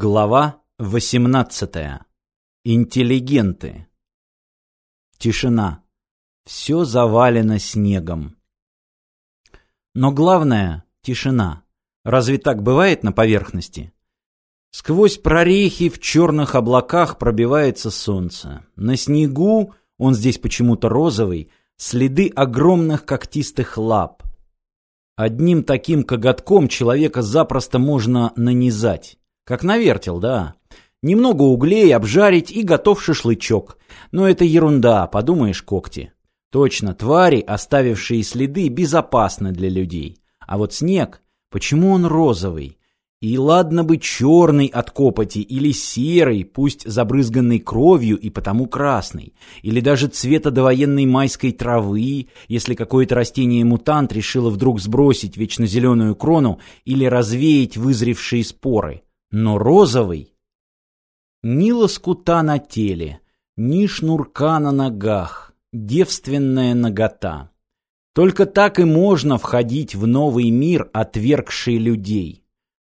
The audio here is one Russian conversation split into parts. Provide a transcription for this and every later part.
Глава 18. Интеллигенты. Тишина. Все завалено снегом. Но главное — тишина. Разве так бывает на поверхности? Сквозь прорехи в черных облаках пробивается солнце. На снегу, он здесь почему-то розовый, следы огромных когтистых лап. Одним таким коготком человека запросто можно нанизать. Как на вертел, да. Немного углей обжарить и готов шашлычок. Но это ерунда, подумаешь, когти. Точно, твари, оставившие следы, безопасны для людей. А вот снег, почему он розовый? И ладно бы черный от копоти или серый, пусть забрызганный кровью и потому красный, или даже цвета довоенной майской травы, если какое-то растение-мутант решило вдруг сбросить вечно крону или развеять вызревшие споры но розовый. Ни лоскута на теле, ни шнурка на ногах, девственная нагота. Только так и можно входить в новый мир, отвергший людей.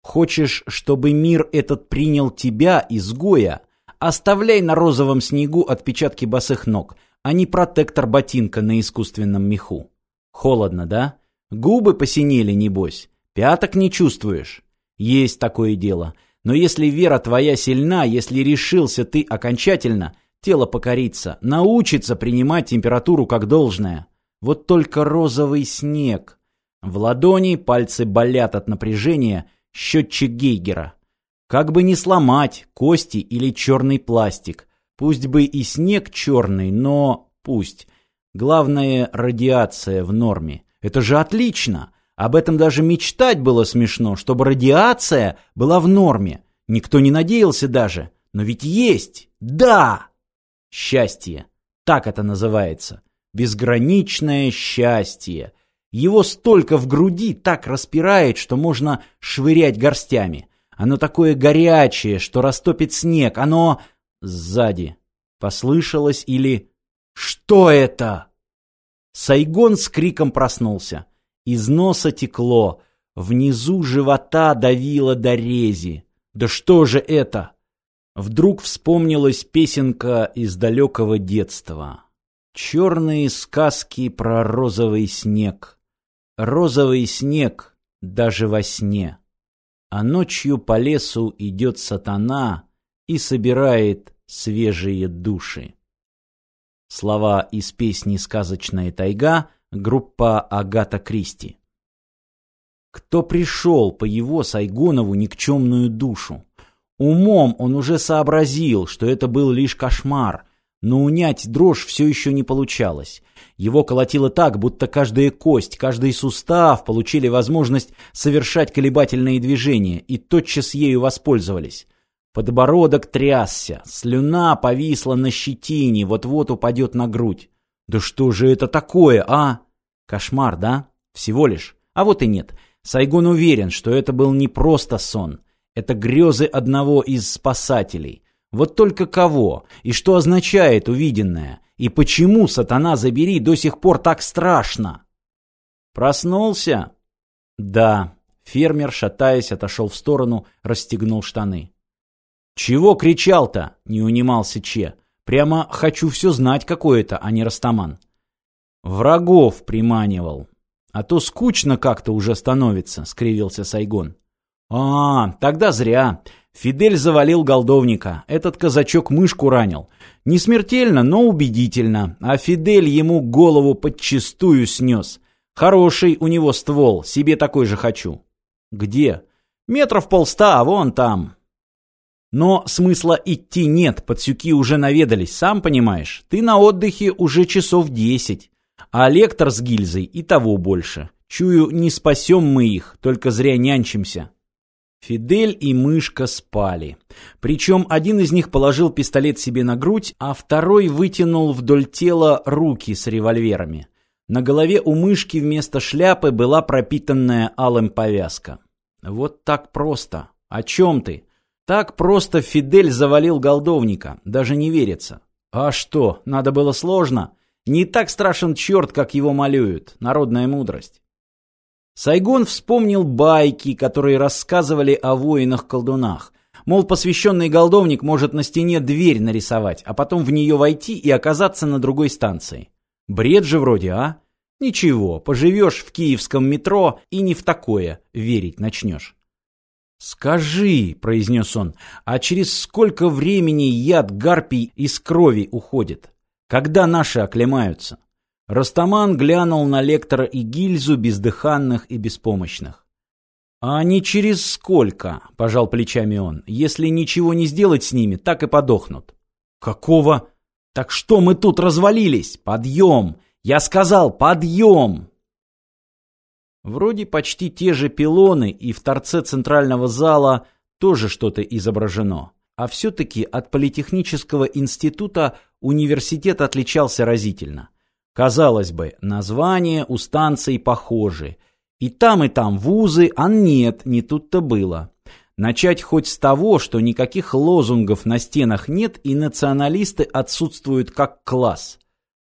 Хочешь, чтобы мир этот принял тебя, изгоя? Оставляй на розовом снегу отпечатки босых ног, а не протектор ботинка на искусственном меху. Холодно, да? Губы посинели, небось. Пяток не чувствуешь? Есть такое дело. Но если вера твоя сильна, если решился ты окончательно, тело покорится, научится принимать температуру как должное. Вот только розовый снег. В ладони пальцы болят от напряжения, счетчик Гейгера. Как бы не сломать кости или черный пластик. Пусть бы и снег черный, но пусть. Главное, радиация в норме. Это же отлично. Об этом даже мечтать было смешно, чтобы радиация была в норме. Никто не надеялся даже. Но ведь есть! Да! Счастье. Так это называется. Безграничное счастье. Его столько в груди так распирает, что можно швырять горстями. Оно такое горячее, что растопит снег. Оно сзади. Послышалось или... Что это? Сайгон с криком проснулся. Из носа текло, внизу живота давило до рези. Да что же это? Вдруг вспомнилась песенка из далекого детства. Черные сказки про розовый снег. Розовый снег даже во сне. А ночью по лесу идет сатана и собирает свежие души. Слова из песни «Сказочная тайга» группа Агата Кристи. Кто пришел по его Сайгонову никчемную душу? Умом он уже сообразил, что это был лишь кошмар, но унять дрожь все еще не получалось. Его колотило так, будто каждая кость, каждый сустав получили возможность совершать колебательные движения и тотчас ею воспользовались. Подбородок трясся, слюна повисла на щетине, вот-вот упадет на грудь. Да что же это такое, а? Кошмар, да? Всего лишь. А вот и нет. Сайгон уверен, что это был не просто сон. Это грезы одного из спасателей. Вот только кого? И что означает увиденное? И почему, сатана забери, до сих пор так страшно? Проснулся? Да. Фермер, шатаясь, отошел в сторону, расстегнул штаны. «Чего кричал-то?» — не унимался Че. Прямо хочу все знать какое-то, а не Растаман. Врагов приманивал. А то скучно как-то уже становится, скривился Сайгон. А, тогда зря. Фидель завалил голдовника. Этот казачок мышку ранил. Не смертельно, но убедительно. А Фидель ему голову подчистую снес. Хороший у него ствол, себе такой же хочу. Где? Метров полста, а вон там. Но смысла идти нет, подсюки уже наведались, сам понимаешь. Ты на отдыхе уже часов десять. А лектор с гильзой и того больше. Чую, не спасем мы их, только зря нянчимся. Фидель и Мышка спали. Причем один из них положил пистолет себе на грудь, а второй вытянул вдоль тела руки с револьверами. На голове у Мышки вместо шляпы была пропитанная алым повязка. Вот так просто. О чем ты? Так просто Фидель завалил голдовника, даже не верится. А что, надо было сложно? Не так страшен черт, как его малюют, народная мудрость. Сайгон вспомнил байки, которые рассказывали о воинах-колдунах. Мол, посвященный голдовник может на стене дверь нарисовать, а потом в нее войти и оказаться на другой станции. Бред же вроде, а? Ничего, поживешь в киевском метро и не в такое верить начнешь. «Скажи», — произнес он, — «а через сколько времени яд гарпий из крови уходит? Когда наши оклемаются?» Растаман глянул на лектора и гильзу бездыханных и беспомощных. «А не через сколько?» — пожал плечами он. «Если ничего не сделать с ними, так и подохнут». «Какого?» «Так что мы тут развалились? Подъем! Я сказал, подъем!» Вроде почти те же пилоны, и в торце центрального зала тоже что-то изображено. А все-таки от Политехнического института университет отличался разительно. Казалось бы, названия у станций похожи. И там, и там вузы, а нет, не тут-то было. Начать хоть с того, что никаких лозунгов на стенах нет и националисты отсутствуют как класс.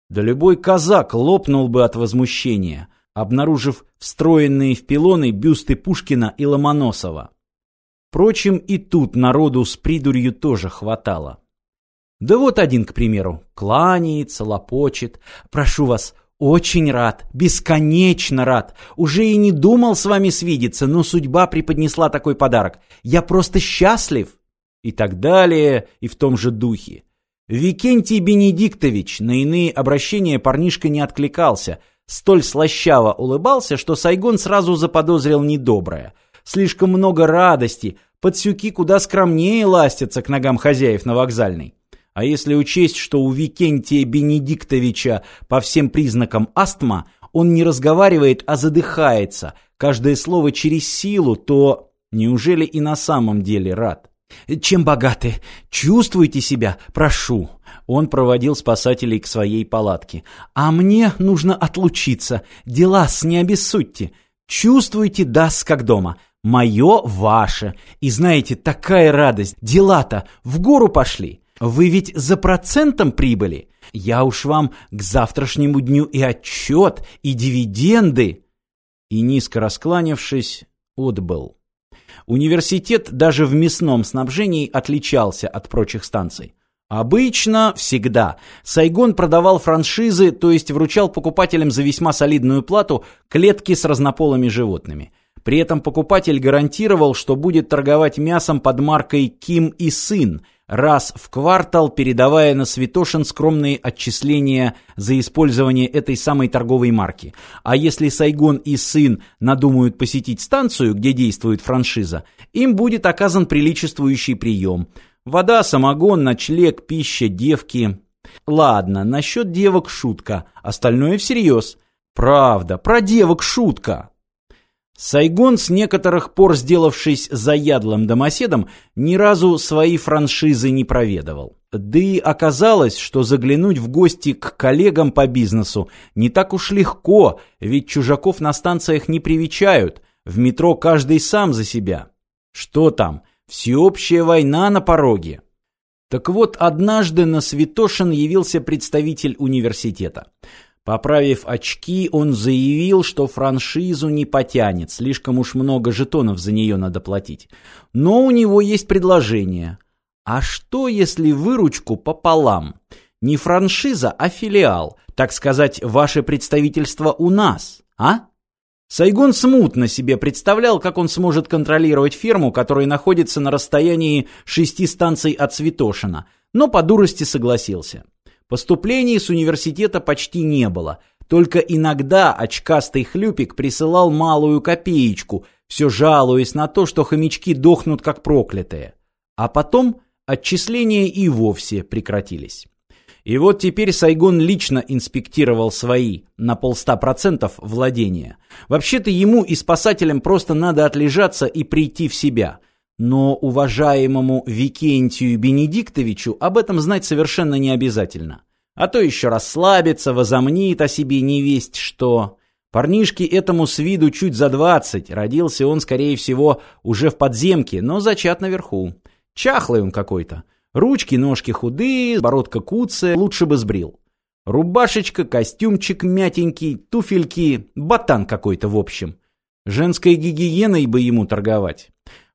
Да любой казак лопнул бы от возмущения, обнаружив встроенные в пилоны бюсты Пушкина и Ломоносова. Впрочем, и тут народу с придурью тоже хватало. Да вот один, к примеру, кланяется, лопочет. Прошу вас, очень рад, бесконечно рад. Уже и не думал с вами свидеться, но судьба преподнесла такой подарок. Я просто счастлив. И так далее, и в том же духе. Викентий Бенедиктович на иные обращения парнишка не откликался. Столь слащаво улыбался, что Сайгон сразу заподозрил недоброе. Слишком много радости, подсюки куда скромнее ластятся к ногам хозяев на вокзальной. А если учесть, что у Викентия Бенедиктовича по всем признакам астма, он не разговаривает, а задыхается, каждое слово через силу, то неужели и на самом деле рад? «Чем богаты? Чувствуйте себя, прошу!» Он проводил спасателей к своей палатке. «А мне нужно отлучиться. Дела-с не обессудьте. Чувствуйте дас как дома. Мое ваше. И знаете, такая радость. Дела-то в гору пошли. Вы ведь за процентом прибыли. Я уж вам к завтрашнему дню и отчет, и дивиденды. И низко раскланявшись, отбыл. Университет даже в мясном снабжении отличался от прочих станций. Обычно, всегда, Сайгон продавал франшизы, то есть вручал покупателям за весьма солидную плату клетки с разнополыми животными. При этом покупатель гарантировал, что будет торговать мясом под маркой «Ким и сын», раз в квартал передавая на Святошин скромные отчисления за использование этой самой торговой марки. А если Сайгон и сын надумают посетить станцию, где действует франшиза, им будет оказан приличествующий прием. Вода, самогон, ночлег, пища, девки. Ладно, насчет девок шутка, остальное всерьез. Правда, про девок шутка. Сайгон, с некоторых пор сделавшись заядлым домоседом, ни разу свои франшизы не проведывал. Да и оказалось, что заглянуть в гости к коллегам по бизнесу не так уж легко, ведь чужаков на станциях не привечают, в метро каждый сам за себя. Что там, всеобщая война на пороге. Так вот, однажды на Святошин явился представитель университета. Поправив очки, он заявил, что франшизу не потянет, слишком уж много жетонов за нее надо платить. Но у него есть предложение. А что, если выручку пополам? Не франшиза, а филиал, так сказать, ваше представительство у нас, а? Сайгон смутно себе представлял, как он сможет контролировать ферму, которая находится на расстоянии шести станций от Святошина, но по дурости согласился. Поступлений с университета почти не было. Только иногда очкастый хлюпик присылал малую копеечку, все жалуясь на то, что хомячки дохнут как проклятые. А потом отчисления и вовсе прекратились. И вот теперь Сайгон лично инспектировал свои на полста процентов владения. Вообще-то ему и спасателям просто надо отлежаться и прийти в себя – но уважаемому Викентию Бенедиктовичу об этом знать совершенно не обязательно. А то еще расслабится, возомнит о себе невесть что. Парнишке этому с виду чуть за двадцать, родился он, скорее всего, уже в подземке, но зачат наверху. Чахлый он какой-то. Ручки, ножки худые, бородка куцая, лучше бы сбрил. Рубашечка, костюмчик мятенький, туфельки, ботан какой-то в общем. Женской гигиеной бы ему торговать.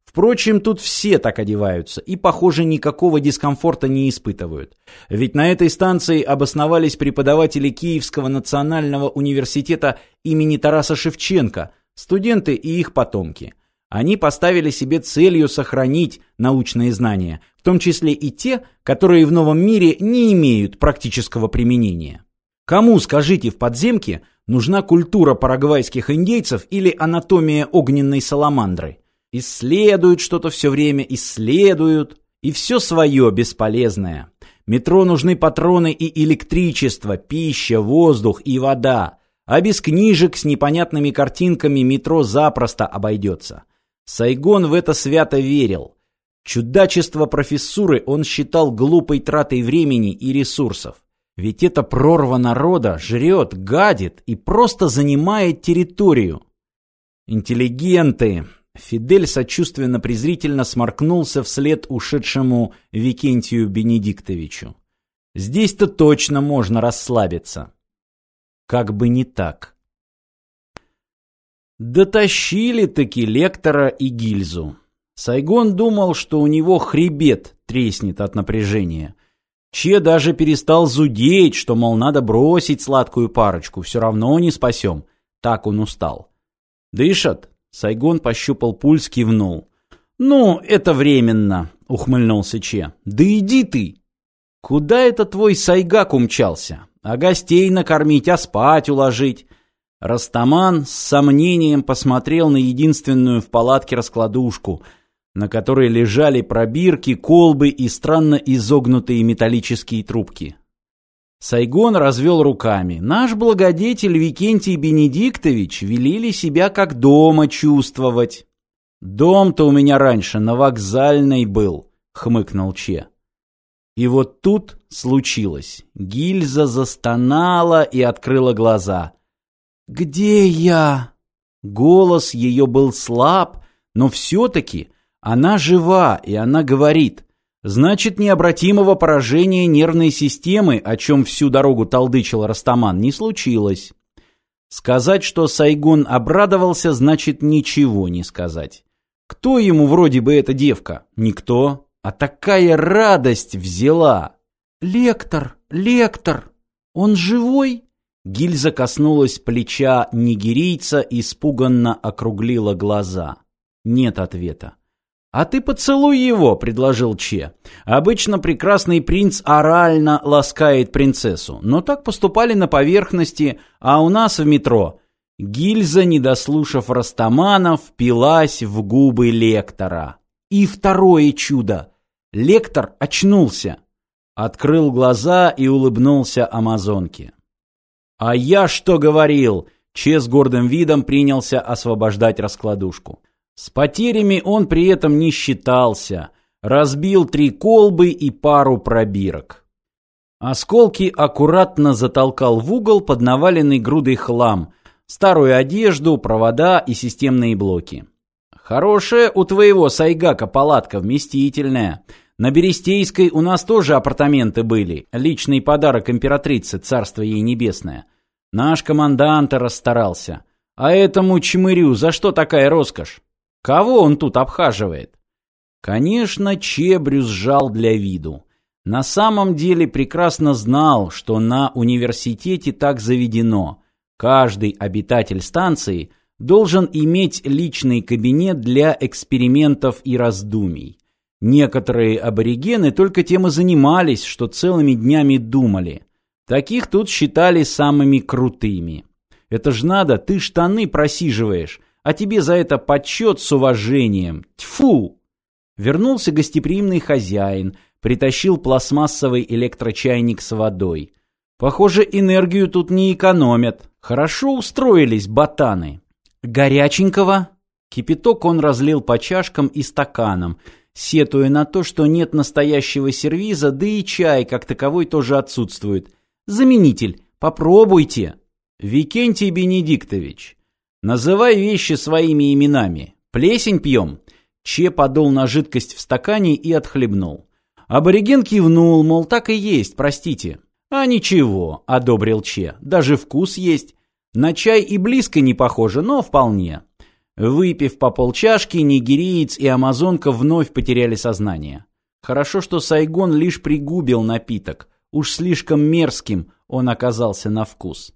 Впрочем, тут все так одеваются и, похоже, никакого дискомфорта не испытывают. Ведь на этой станции обосновались преподаватели Киевского национального университета имени Тараса Шевченко, студенты и их потомки. Они поставили себе целью сохранить научные знания, в том числе и те, которые в новом мире не имеют практического применения. Кому, скажите, в подземке нужна культура парагвайских индейцев или анатомия огненной саламандры? Исследуют что-то все время, исследуют. И все свое бесполезное. Метро нужны патроны и электричество, пища, воздух и вода. А без книжек с непонятными картинками метро запросто обойдется. Сайгон в это свято верил. Чудачество профессуры он считал глупой тратой времени и ресурсов. Ведь эта прорва народа жрет, гадит и просто занимает территорию. Интеллигенты, Фидель сочувственно-презрительно сморкнулся вслед ушедшему Викентию Бенедиктовичу. Здесь-то точно можно расслабиться. Как бы не так. Дотащили-таки лектора и гильзу. Сайгон думал, что у него хребет треснет от напряжения. Че даже перестал зудеть, что, мол, надо бросить сладкую парочку, все равно не спасем. Так он устал. «Дышат?» Сайгон пощупал пульс, кивнул. «Ну, это временно», — ухмыльнулся Че. «Да иди ты!» «Куда это твой Сайгак умчался? А гостей накормить, а спать уложить?» Растаман с сомнением посмотрел на единственную в палатке раскладушку, на которой лежали пробирки, колбы и странно изогнутые металлические трубки. Сайгон развел руками. Наш благодетель Викентий Бенедиктович велели себя как дома чувствовать. Дом-то у меня раньше на вокзальной был, хмыкнул Че. И вот тут случилось. Гильза застонала и открыла глаза. «Где я?» Голос ее был слаб, но все-таки она жива, и она говорит. Значит, необратимого поражения нервной системы, о чем всю дорогу толдычил Растаман, не случилось. Сказать, что Сайгун обрадовался, значит ничего не сказать. Кто ему вроде бы эта девка? Никто. А такая радость взяла. «Лектор, лектор, он живой?» Гильза коснулась плеча нигерийца и испуганно округлила глаза. Нет ответа. «А ты поцелуй его», — предложил Че. «Обычно прекрасный принц орально ласкает принцессу, но так поступали на поверхности, а у нас в метро». Гильза, не дослушав Растамана, впилась в губы лектора. И второе чудо. Лектор очнулся. Открыл глаза и улыбнулся амазонке. «А я что говорил?» Че с гордым видом принялся освобождать раскладушку. С потерями он при этом не считался. Разбил три колбы и пару пробирок. Осколки аккуратно затолкал в угол под наваленный грудой хлам, старую одежду, провода и системные блоки. Хорошая у твоего Сайгака палатка вместительная. На Берестейской у нас тоже апартаменты были. Личный подарок императрицы, царство ей небесное. Наш командант расстарался. А этому чмырю за что такая роскошь? Кого он тут обхаживает? Конечно, Чебрю сжал для виду. На самом деле прекрасно знал, что на университете так заведено. Каждый обитатель станции должен иметь личный кабинет для экспериментов и раздумий. Некоторые аборигены только тем и занимались, что целыми днями думали. Таких тут считали самыми крутыми. Это ж надо, ты штаны просиживаешь, а тебе за это почет с уважением. Тьфу!» Вернулся гостеприимный хозяин, притащил пластмассовый электрочайник с водой. Похоже, энергию тут не экономят. Хорошо устроились ботаны. Горяченького? Кипяток он разлил по чашкам и стаканам, сетуя на то, что нет настоящего сервиза, да и чай как таковой тоже отсутствует. Заменитель, попробуйте. Викентий Бенедиктович, Называй вещи своими именами. Плесень пьем. Че подул на жидкость в стакане и отхлебнул. Абориген кивнул, мол, так и есть, простите. А ничего, одобрил Че, даже вкус есть. На чай и близко не похоже, но вполне. Выпив по полчашки, нигериец и амазонка вновь потеряли сознание. Хорошо, что Сайгон лишь пригубил напиток. Уж слишком мерзким он оказался на вкус.